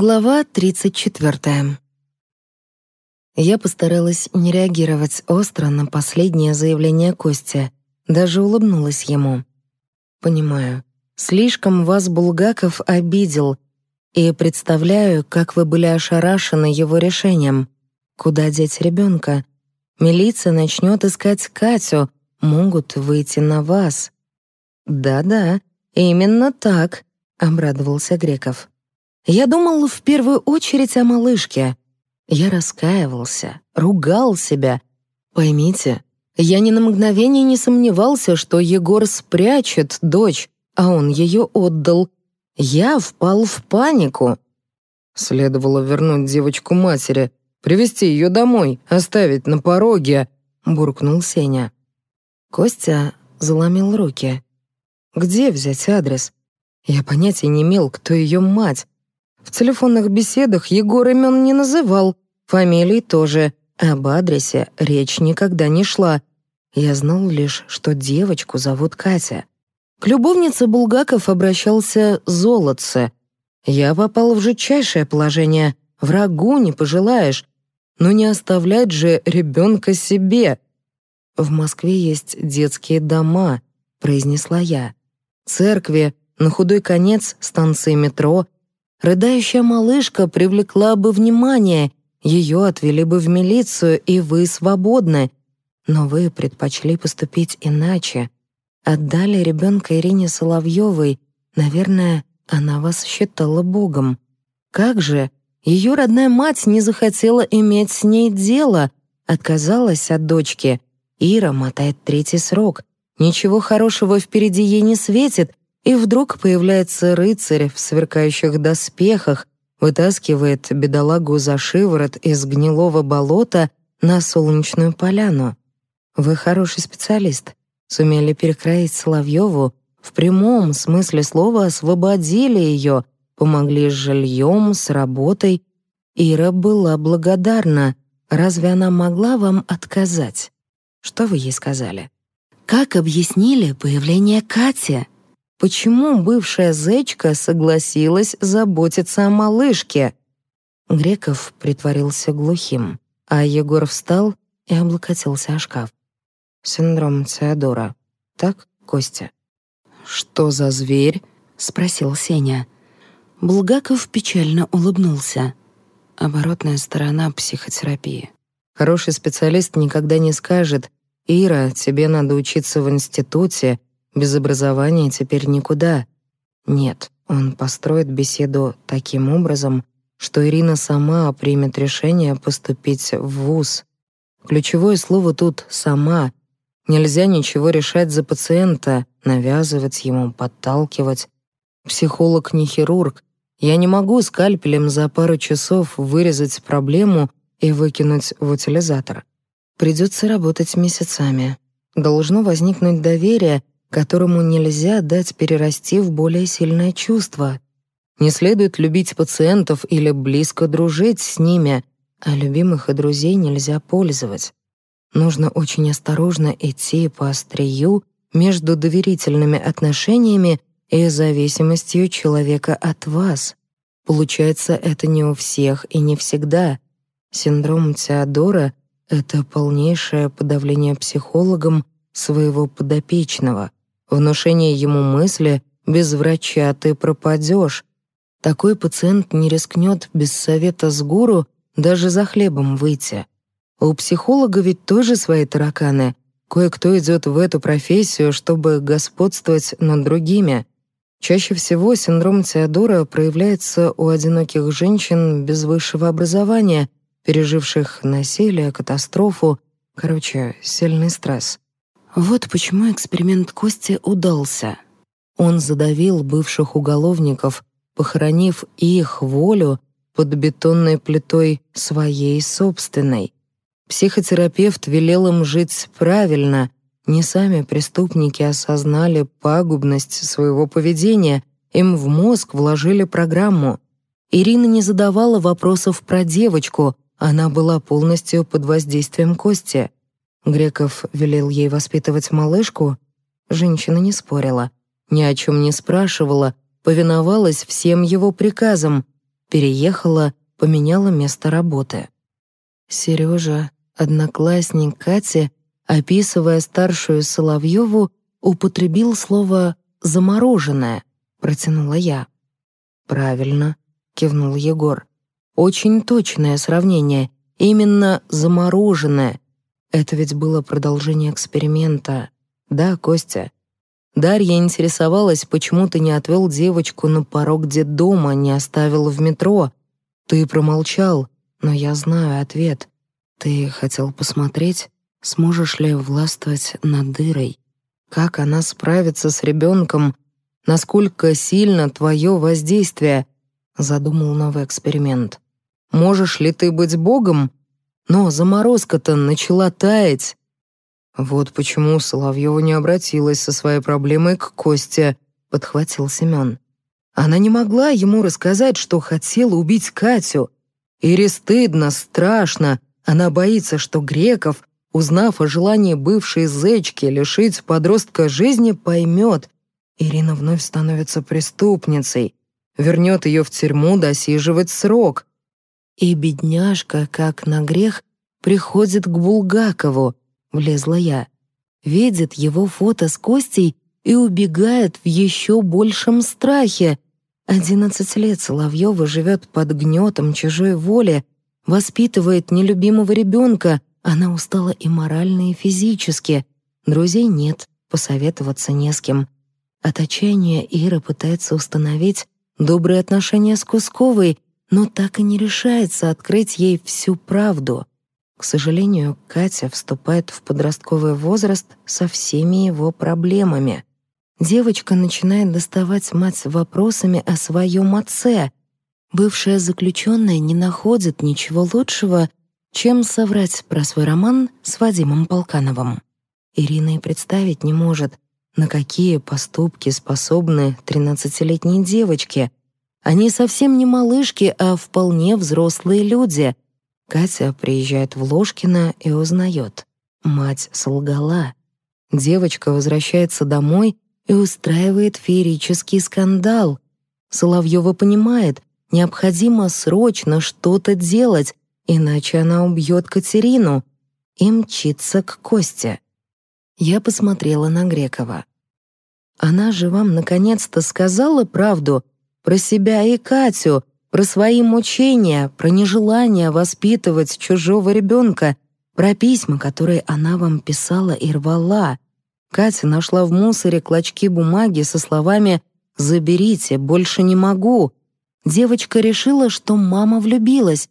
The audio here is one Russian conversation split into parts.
Глава 34. Я постаралась не реагировать остро на последнее заявление Кости, даже улыбнулась ему. «Понимаю, слишком вас Булгаков обидел, и представляю, как вы были ошарашены его решением. Куда деть ребенка? Милиция начнет искать Катю, могут выйти на вас». «Да-да, именно так», — обрадовался Греков. Я думал в первую очередь о малышке. Я раскаивался, ругал себя. Поймите, я ни на мгновение не сомневался, что Егор спрячет дочь, а он ее отдал. Я впал в панику. Следовало вернуть девочку матери, привести ее домой, оставить на пороге, буркнул Сеня. Костя заломил руки. Где взять адрес? Я понятия не имел, кто ее мать. В телефонных беседах Егор имен не называл, фамилий тоже, об адресе речь никогда не шла. Я знал лишь, что девочку зовут Катя. К любовнице Булгаков обращался Золотце. Я попал в жутчайшее положение, врагу не пожелаешь, но не оставлять же ребенка себе. «В Москве есть детские дома», — произнесла я. «Церкви, на худой конец станции метро — Рыдающая малышка привлекла бы внимание, ее отвели бы в милицию, и вы свободны. Но вы предпочли поступить иначе. Отдали ребенка Ирине Соловьевой. Наверное, она вас считала богом. Как же? Ее родная мать не захотела иметь с ней дело, отказалась от дочки. Ира мотает третий срок. Ничего хорошего впереди ей не светит, и вдруг появляется рыцарь в сверкающих доспехах, вытаскивает бедолагу за шиворот из гнилого болота на солнечную поляну. Вы хороший специалист. Сумели перекроить Соловьеву, в прямом смысле слова освободили ее, помогли с жильем, с работой. Ира была благодарна. Разве она могла вам отказать? Что вы ей сказали? Как объяснили появление Кати? Почему бывшая зечка согласилась заботиться о малышке? Греков притворился глухим, а Егор встал и облокотился о шкаф. Синдром Теодора. Так, Костя? Что за зверь? спросил Сеня. Булгаков печально улыбнулся. Оборотная сторона психотерапии. Хороший специалист никогда не скажет: "Ира, тебе надо учиться в институте без образования теперь никуда. Нет, он построит беседу таким образом, что Ирина сама примет решение поступить в вуз. Ключевое слово тут «сама». Нельзя ничего решать за пациента, навязывать ему, подталкивать. Психолог не хирург. Я не могу скальпелем за пару часов вырезать проблему и выкинуть в утилизатор. Придется работать месяцами. Должно возникнуть доверие, которому нельзя дать перерасти в более сильное чувство. Не следует любить пациентов или близко дружить с ними, а любимых и друзей нельзя пользовать. Нужно очень осторожно идти по острию между доверительными отношениями и зависимостью человека от вас. Получается, это не у всех и не всегда. Синдром Теодора — это полнейшее подавление психологом своего подопечного — Внушение ему мысли «без врача ты пропадешь». Такой пациент не рискнет без совета с гуру даже за хлебом выйти. У психолога ведь тоже свои тараканы. Кое-кто идет в эту профессию, чтобы господствовать над другими. Чаще всего синдром Теодора проявляется у одиноких женщин без высшего образования, переживших насилие, катастрофу, короче, сильный стресс. Вот почему эксперимент Кости удался. Он задавил бывших уголовников, похоронив их волю под бетонной плитой своей собственной. Психотерапевт велел им жить правильно. Не сами преступники осознали пагубность своего поведения, им в мозг вложили программу. Ирина не задавала вопросов про девочку, она была полностью под воздействием Кости. Греков велел ей воспитывать малышку. Женщина не спорила, ни о чем не спрашивала, повиновалась всем его приказам. переехала, поменяла место работы. Сережа, одноклассник Кати, описывая старшую Соловьеву, употребил слово «замороженное», протянула я. «Правильно», — кивнул Егор. «Очень точное сравнение. Именно замороженное. Это ведь было продолжение эксперимента. Да, Костя?» Дарья интересовалась, почему ты не отвел девочку на порог детдома, не оставил в метро. Ты промолчал, но я знаю ответ. Ты хотел посмотреть, сможешь ли властвовать над дырой. Как она справится с ребенком, насколько сильно твое воздействие, задумал новый эксперимент. Можешь ли ты быть богом? Но заморозка-то начала таять. Вот почему Соловьева не обратилась со своей проблемой к Косте, подхватил Семен. Она не могла ему рассказать, что хотела убить Катю. Ире стыдно, страшно. Она боится, что Греков, узнав о желании бывшей зечки лишить подростка жизни, поймет. Ирина вновь становится преступницей, вернет ее в тюрьму досиживать срок. И бедняжка, как на грех, приходит к Булгакову, влезла я. Видит его фото с Костей и убегает в еще большем страхе. Одиннадцать лет Соловьева живет под гнетом чужой воли, воспитывает нелюбимого ребенка, она устала и морально, и физически. Друзей нет, посоветоваться не с кем. От отчаяния Ира пытается установить добрые отношения с Кусковой, но так и не решается открыть ей всю правду. К сожалению, Катя вступает в подростковый возраст со всеми его проблемами. Девочка начинает доставать мать вопросами о своем отце. Бывшая заключенная не находит ничего лучшего, чем соврать про свой роман с Вадимом Полкановым. Ирина и представить не может, на какие поступки способны 13-летние девочки. Они совсем не малышки, а вполне взрослые люди — Катя приезжает в Ложкино и узнает. Мать солгала. Девочка возвращается домой и устраивает феерический скандал. Соловьева понимает, необходимо срочно что-то делать, иначе она убьет Катерину и мчится к Косте. Я посмотрела на Грекова. Она же вам наконец-то сказала правду про себя и Катю, про свои мучения, про нежелание воспитывать чужого ребенка, про письма, которые она вам писала и рвала. Катя нашла в мусоре клочки бумаги со словами «Заберите, больше не могу». Девочка решила, что мама влюбилась.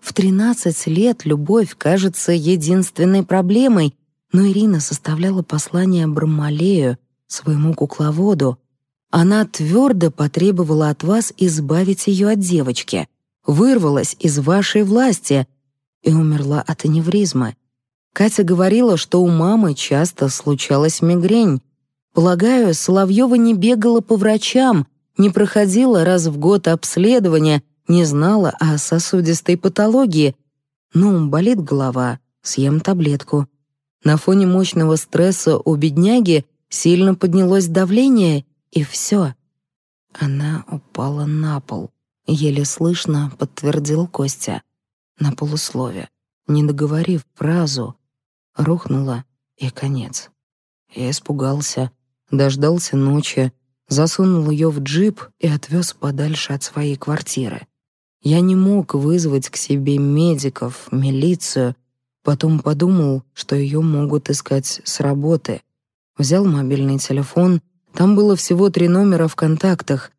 В 13 лет любовь кажется единственной проблемой, но Ирина составляла послание Брамалею, своему кукловоду, она твердо потребовала от вас избавить ее от девочки, вырвалась из вашей власти и умерла от аневризмы. Катя говорила, что у мамы часто случалась мигрень. Полагаю, Соловьева не бегала по врачам, не проходила раз в год обследования, не знала о сосудистой патологии. Ну, болит голова, съем таблетку. На фоне мощного стресса у бедняги сильно поднялось давление, и все. Она упала на пол. Еле слышно подтвердил Костя. На полуслове. Не договорив фразу, рухнула и конец. Я испугался, дождался ночи, засунул ее в джип и отвез подальше от своей квартиры. Я не мог вызвать к себе медиков, милицию, потом подумал, что ее могут искать с работы. Взял мобильный телефон там было всего три номера в контактах.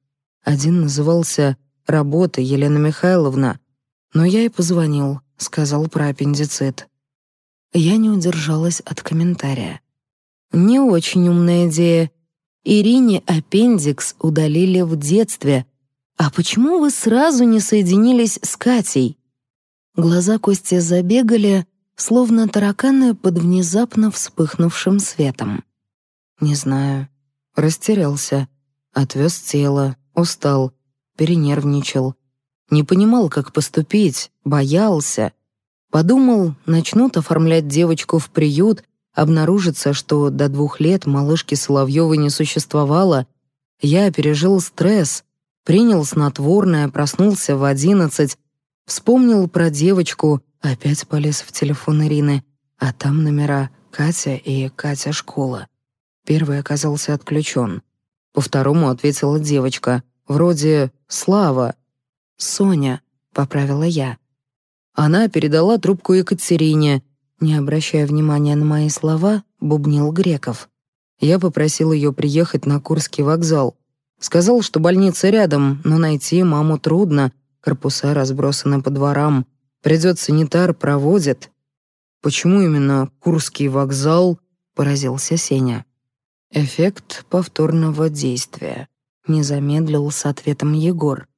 Один назывался «Работа Елена Михайловна», но я и позвонил, сказал про аппендицит. Я не удержалась от комментария. Не очень умная идея. Ирине аппендикс удалили в детстве. А почему вы сразу не соединились с Катей? Глаза Кости забегали, словно тараканы под внезапно вспыхнувшим светом. Не знаю. Растерялся, отвез тело, устал, перенервничал. Не понимал, как поступить, боялся. Подумал, начнут оформлять девочку в приют, обнаружится, что до двух лет малышки Соловьевой не существовало. Я пережил стресс. Принял снотворное, проснулся в одиннадцать, вспомнил про девочку, опять полез в телефон Ирины, а там номера Катя и Катя школа. Первый оказался отключен. По второму ответила девочка, вроде «Слава». «Соня», — поправила я. Она передала трубку Екатерине. Не обращая внимания на мои слова, бубнил Греков. Я попросил ее приехать на Курский вокзал. Сказал, что больница рядом, но найти маму трудно, корпуса разбросаны по дворам. Придет санитар, проводит. «Почему именно Курский вокзал?» — поразился Сеня. Эффект повторного действия. Не замедлил с ответом Егор.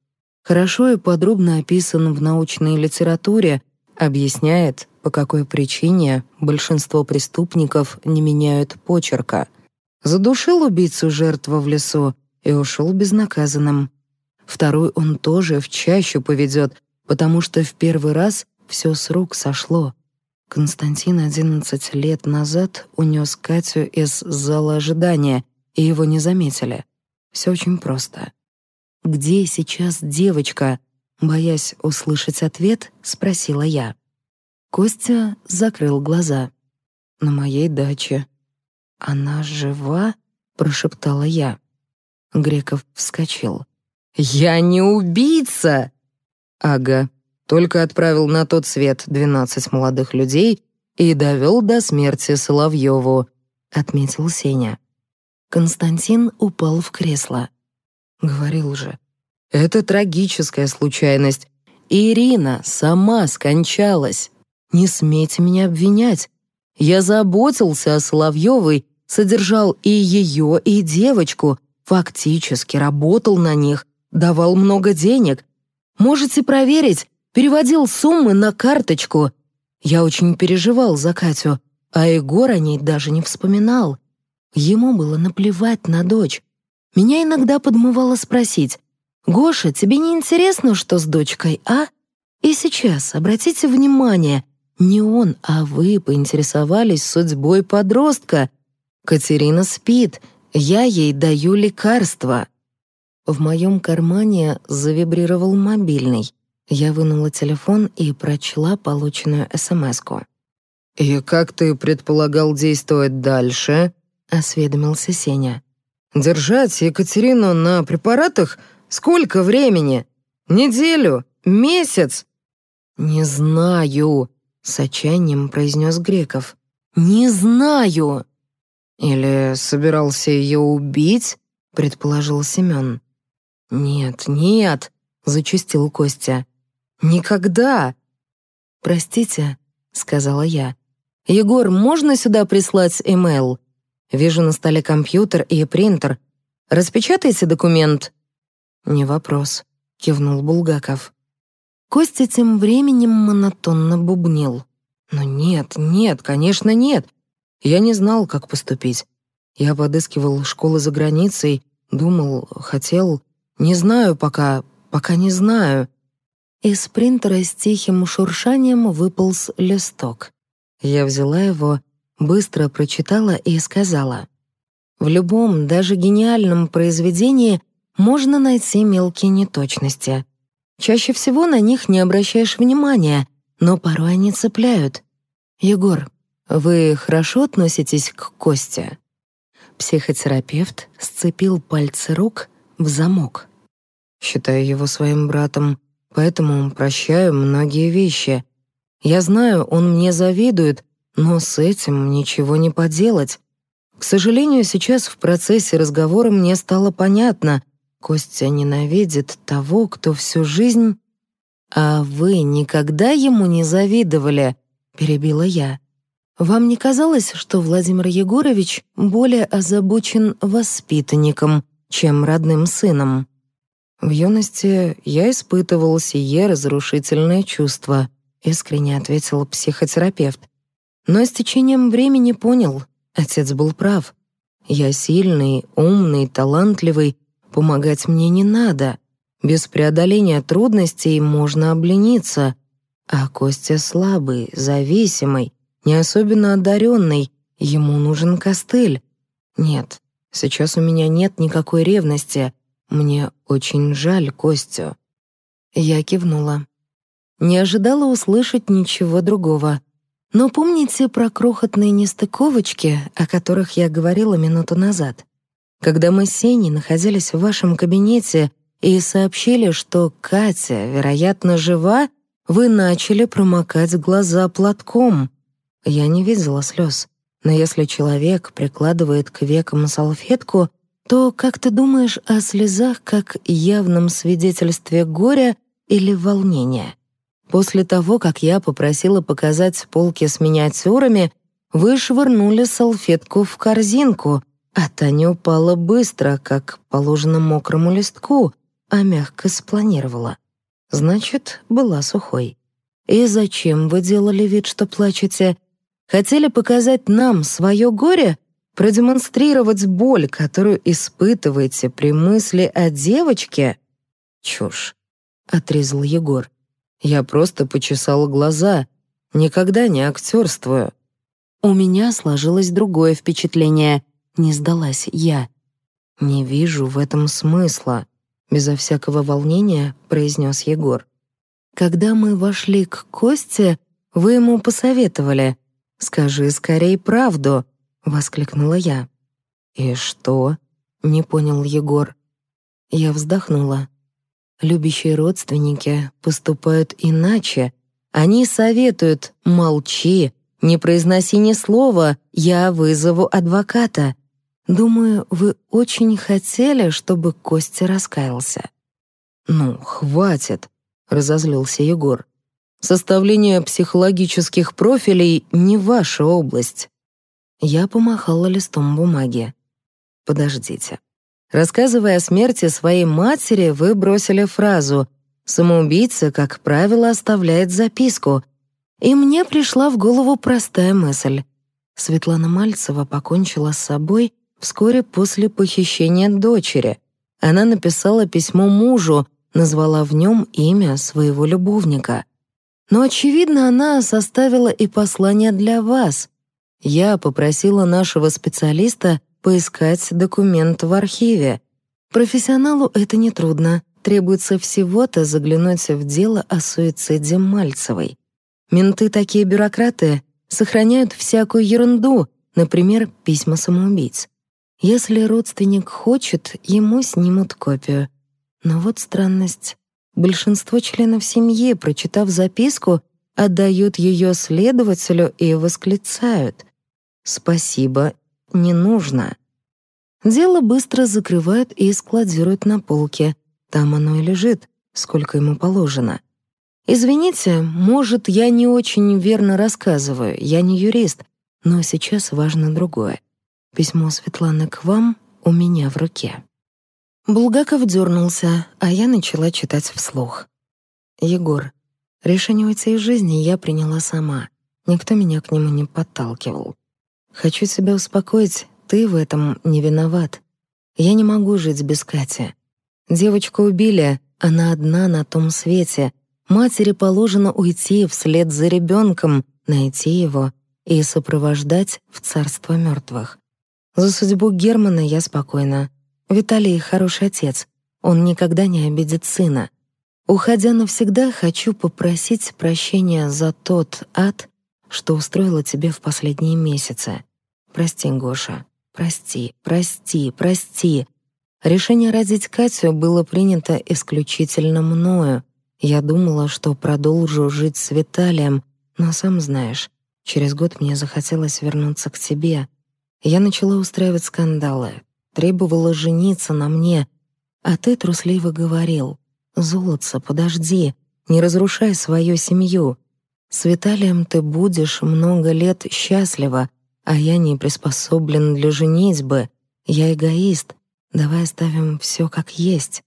Хорошо и подробно описан в научной литературе, объясняет, по какой причине большинство преступников не меняют почерка. Задушил убийцу жертва в лесу и ушел безнаказанным. Второй он тоже в чащу поведет, потому что в первый раз все с рук сошло. Константин 11 лет назад унес Катю из зала ожидания, и его не заметили. Все очень просто. «Где сейчас девочка?» Боясь услышать ответ, спросила я. Костя закрыл глаза. «На моей даче». «Она жива?» — прошептала я. Греков вскочил. «Я не убийца!» «Ага, только отправил на тот свет двенадцать молодых людей и довел до смерти Соловьеву», — отметил Сеня. Константин упал в кресло. Говорил же, это трагическая случайность. Ирина сама скончалась. Не смейте меня обвинять. Я заботился о Соловьевой, содержал и ее, и девочку, фактически работал на них, давал много денег. Можете проверить, переводил суммы на карточку. Я очень переживал за Катю, а Егор о ней даже не вспоминал. Ему было наплевать на дочь. Меня иногда подмывало спросить, «Гоша, тебе не интересно, что с дочкой, а?» И сейчас, обратите внимание, не он, а вы поинтересовались судьбой подростка. Катерина спит, я ей даю лекарства. В моем кармане завибрировал мобильный. Я вынула телефон и прочла полученную СМСку. «И как ты предполагал действовать дальше?» — осведомился Сеня. «Держать Екатерину на препаратах? Сколько времени? Неделю? Месяц?» «Не знаю», — с отчаянием произнес Греков. «Не знаю!» «Или собирался ее убить?» — предположил Семен. «Нет, нет», — зачастил Костя. Никогда. Простите, сказала я. Егор, можно сюда прислать имейл? Вижу на столе компьютер и принтер. Распечатайте документ. Не вопрос, кивнул Булгаков. Костя тем временем монотонно бубнил. Но нет, нет, конечно, нет. Я не знал, как поступить. Я подыскивал школы за границей, думал, хотел. Не знаю пока, пока не знаю. Из принтера с тихим шуршанием выполз листок. Я взяла его, быстро прочитала и сказала. «В любом, даже гениальном произведении можно найти мелкие неточности. Чаще всего на них не обращаешь внимания, но порой они цепляют. Егор, вы хорошо относитесь к Косте?» Психотерапевт сцепил пальцы рук в замок. «Считаю его своим братом», поэтому прощаю многие вещи. Я знаю, он мне завидует, но с этим ничего не поделать. К сожалению, сейчас в процессе разговора мне стало понятно, Костя ненавидит того, кто всю жизнь... «А вы никогда ему не завидовали?» — перебила я. «Вам не казалось, что Владимир Егорович более озабочен воспитанником, чем родным сыном?» В юности я испытывал сие разрушительное чувство, искренне ответил психотерапевт. Но с течением времени понял, отец был прав. Я сильный, умный, талантливый, помогать мне не надо. Без преодоления трудностей можно облениться. А Костя слабый, зависимый, не особенно одаренный, ему нужен костыль. Нет, сейчас у меня нет никакой ревности — Мне очень жаль Костю». Я кивнула. Не ожидала услышать ничего другого. Но помните про крохотные нестыковочки, о которых я говорила минуту назад? Когда мы с Сеней находились в вашем кабинете и сообщили, что Катя, вероятно, жива, вы начали промокать глаза платком. Я не видела слез. Но если человек прикладывает к векам салфетку, то как ты думаешь о слезах как явном свидетельстве горя или волнения? После того, как я попросила показать полки с миниатюрами, вы швырнули салфетку в корзинку, а та не упала быстро, как положено мокрому листку, а мягко спланировала. Значит, была сухой. И зачем вы делали вид, что плачете? Хотели показать нам свое горе? Продемонстрировать боль, которую испытываете при мысли о девочке? Чушь, — отрезал Егор. Я просто почесала глаза. Никогда не актерствую. У меня сложилось другое впечатление. Не сдалась я. «Не вижу в этом смысла», — безо всякого волнения произнес Егор. «Когда мы вошли к Косте, вы ему посоветовали. «Скажи скорее правду», — воскликнула я. «И что?» — не понял Егор. Я вздохнула. Любящие родственники поступают иначе. Они советуют «молчи», «не произноси ни слова, я вызову адвоката». Думаю, вы очень хотели, чтобы Костя раскаялся. «Ну, хватит», — разозлился Егор. Составление психологических профилей — не ваша область». Я помахала листом бумаги. «Подождите. Рассказывая о смерти своей матери, вы бросили фразу «Самоубийца, как правило, оставляет записку». И мне пришла в голову простая мысль. Светлана Мальцева покончила с собой вскоре после похищения дочери. Она написала письмо мужу, назвала в нем имя своего любовника — но, очевидно, она составила и послание для вас. Я попросила нашего специалиста поискать документ в архиве. Профессионалу это нетрудно. Требуется всего-то заглянуть в дело о суициде Мальцевой. Менты такие бюрократы сохраняют всякую ерунду, например, письма самоубийц. Если родственник хочет, ему снимут копию. Но вот странность. Большинство членов семьи, прочитав записку, отдают ее следователю и восклицают «Спасибо, не нужно». Дело быстро закрывают и складируют на полке. Там оно и лежит, сколько ему положено. Извините, может, я не очень верно рассказываю, я не юрист, но сейчас важно другое. Письмо Светланы к вам у меня в руке. Булгаков дернулся, а я начала читать вслух. «Егор, решение уйти из жизни я приняла сама. Никто меня к нему не подталкивал. Хочу тебя успокоить, ты в этом не виноват. Я не могу жить без Кати. Девочку убили, она одна на том свете. Матери положено уйти вслед за ребенком, найти его и сопровождать в царство мертвых. За судьбу Германа я спокойна. Виталий хороший отец. Он никогда не обидит сына. Уходя навсегда, хочу попросить прощения за тот ад, что устроила тебе в последние месяцы. Прости, Гоша. Прости, прости, прости. Решение родить Катю было принято исключительно мною. Я думала, что продолжу жить с Виталием, но сам знаешь, через год мне захотелось вернуться к тебе. Я начала устраивать скандалы, требовала жениться на мне, а ты трусливо говорил, «Золотце, подожди, не разрушай свою семью. С Виталием ты будешь много лет счастлива, а я не приспособлен для женитьбы. Я эгоист. Давай оставим все как есть».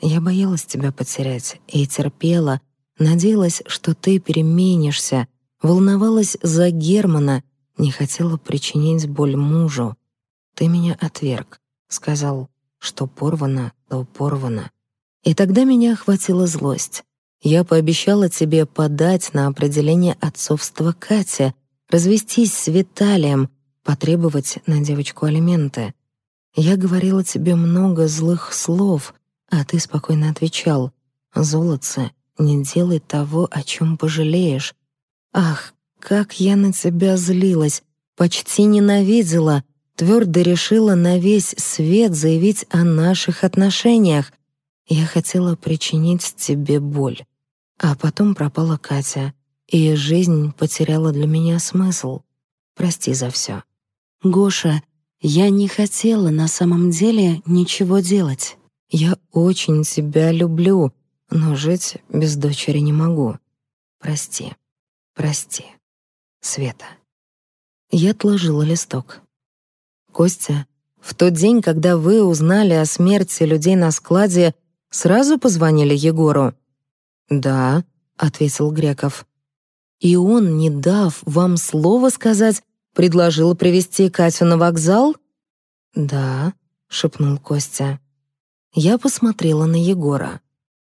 Я боялась тебя потерять и терпела, надеялась, что ты переменишься, волновалась за Германа, не хотела причинить боль мужу. Ты меня отверг сказал, что порвано, то порвано. И тогда меня охватила злость. Я пообещала тебе подать на определение отцовства Кате, развестись с Виталием, потребовать на девочку алименты. Я говорила тебе много злых слов, А ты спокойно отвечал, «Золотце, не делай того, о чем пожалеешь». Ах, как я на тебя злилась, почти ненавидела, твердо решила на весь свет заявить о наших отношениях. Я хотела причинить тебе боль. А потом пропала Катя, и жизнь потеряла для меня смысл. Прости за все. Гоша, я не хотела на самом деле ничего делать. Я очень тебя люблю, но жить без дочери не могу. Прости, прости. Света. Я отложила листок. Костя, в тот день, когда вы узнали о смерти людей на складе, сразу позвонили Егору? Да, ответил Греков. И он, не дав вам слова сказать, предложил привести Катю на вокзал? Да, шепнул Костя. Я посмотрела на Егора.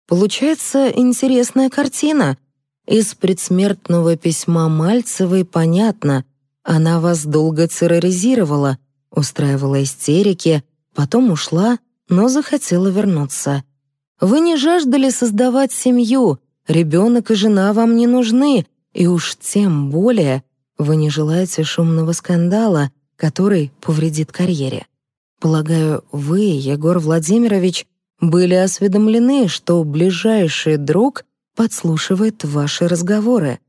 Получается интересная картина. Из предсмертного письма Мальцевой понятно, она вас долго терроризировала, устраивала истерики, потом ушла, но захотела вернуться. Вы не жаждали создавать семью, ребенок и жена вам не нужны, и уж тем более вы не желаете шумного скандала, который повредит карьере. Полагаю, вы, Егор Владимирович, были осведомлены, что ближайший друг подслушивает ваши разговоры.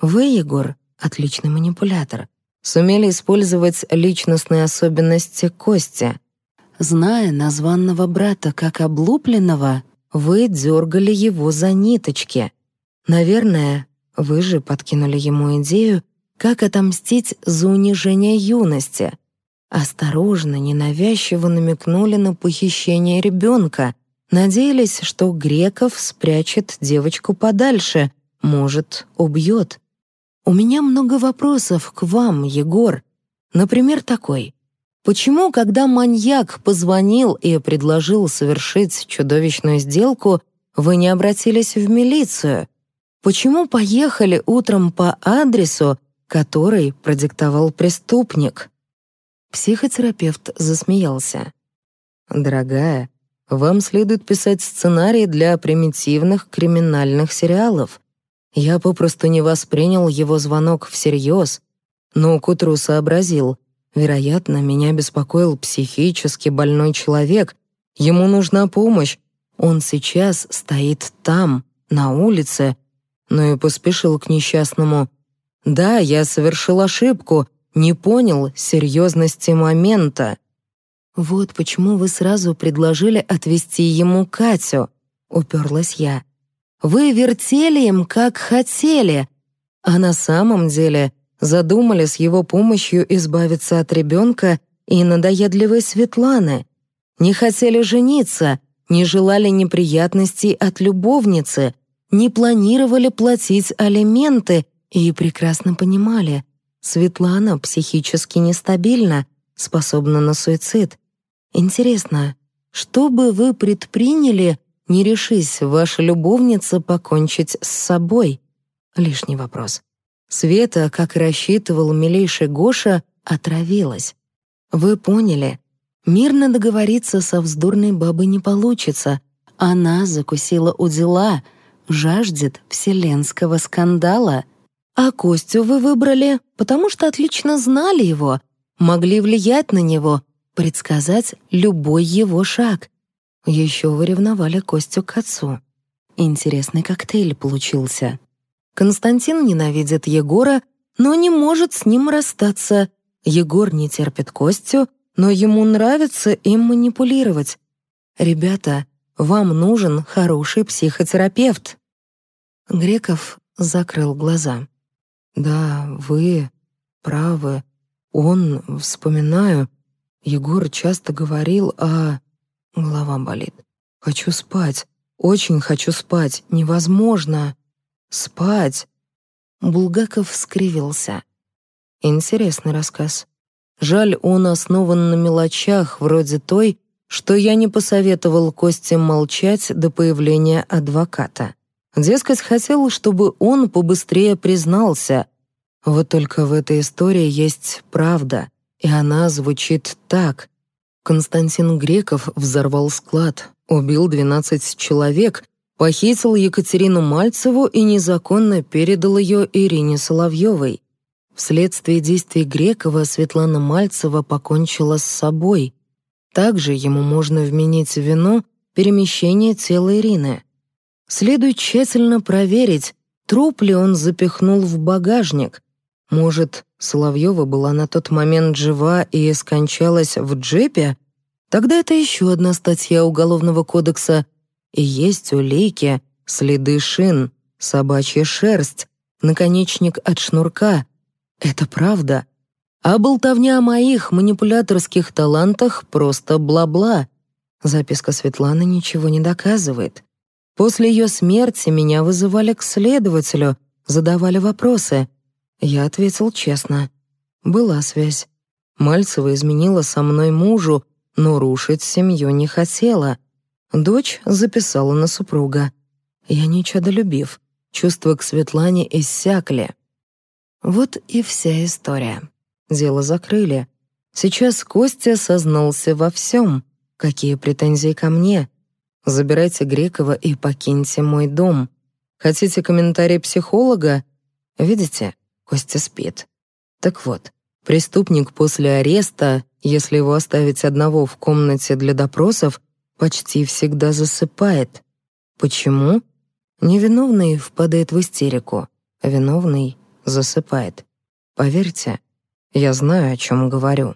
Вы, Егор, отличный манипулятор. Сумели использовать личностные особенности Кости. Зная названного брата как облупленного, вы дергали его за ниточки. Наверное, вы же подкинули ему идею, как отомстить за унижение юности. Осторожно, ненавязчиво намекнули на похищение ребенка, Надеялись, что Греков спрячет девочку подальше, может, убьет. У меня много вопросов к вам, Егор. Например, такой. Почему, когда маньяк позвонил и предложил совершить чудовищную сделку, вы не обратились в милицию? Почему поехали утром по адресу, который продиктовал преступник? Психотерапевт засмеялся. «Дорогая, вам следует писать сценарии для примитивных криминальных сериалов. Я попросту не воспринял его звонок всерьез, но к утру сообразил. Вероятно, меня беспокоил психически больной человек. Ему нужна помощь. Он сейчас стоит там, на улице. Но и поспешил к несчастному. Да, я совершил ошибку, не понял серьезности момента. «Вот почему вы сразу предложили отвезти ему Катю», — уперлась я. «Вы вертели им, как хотели, а на самом деле задумали с его помощью избавиться от ребенка и надоедливой Светланы. Не хотели жениться, не желали неприятностей от любовницы, не планировали платить алименты и прекрасно понимали, Светлана психически нестабильна, способна на суицид. Интересно, что бы вы предприняли, не решись ваша любовница покончить с собой? Лишний вопрос. Света, как и рассчитывал милейший Гоша, отравилась. Вы поняли, мирно договориться со вздорной бабой не получится. Она закусила у дела, жаждет вселенского скандала. А Костю вы выбрали, потому что отлично знали его, могли влиять на него, предсказать любой его шаг. Еще вы ревновали Костю к отцу. Интересный коктейль получился. Константин ненавидит Егора, но не может с ним расстаться. Егор не терпит Костю, но ему нравится им манипулировать. Ребята, вам нужен хороший психотерапевт. Греков закрыл глаза. Да, вы правы. Он, вспоминаю, Егор часто говорил о... Голова болит. Хочу спать. Очень хочу спать. Невозможно. Спать. Булгаков скривился. Интересный рассказ. Жаль, он основан на мелочах, вроде той, что я не посоветовал Косте молчать до появления адвоката. Дескать, хотел, чтобы он побыстрее признался. Вот только в этой истории есть правда — и она звучит так. Константин Греков взорвал склад, Убил 12 человек, похитил Екатерину Мальцеву и незаконно передал ее Ирине Соловьевой. Вследствие действий Грекова Светлана Мальцева покончила с собой. Также ему можно вменить вину перемещение тела Ирины. Следует тщательно проверить, труп ли он запихнул в багажник. Может, Соловьева была на тот момент жива и скончалась в джипе? Тогда это еще одна статья Уголовного кодекса. И есть улики, следы шин, собачья шерсть, наконечник от шнурка. Это правда. А болтовня о моих манипуляторских талантах просто бла-бла. Записка Светланы ничего не доказывает. После ее смерти меня вызывали к следователю, задавали вопросы. Я ответил честно. Была связь. Мальцева изменила со мной мужу, но рушить семью не хотела. Дочь записала на супруга. Я не чадолюбив. Чувства к Светлане иссякли. Вот и вся история. Дело закрыли. Сейчас Костя сознался во всем. Какие претензии ко мне? Забирайте Грекова и покиньте мой дом. Хотите комментарий психолога? Видите, Костя спит. Так вот, преступник после ареста, если его оставить одного в комнате для допросов, почти всегда засыпает. Почему? Невиновный впадает в истерику, а виновный засыпает. Поверьте, я знаю, о чем говорю.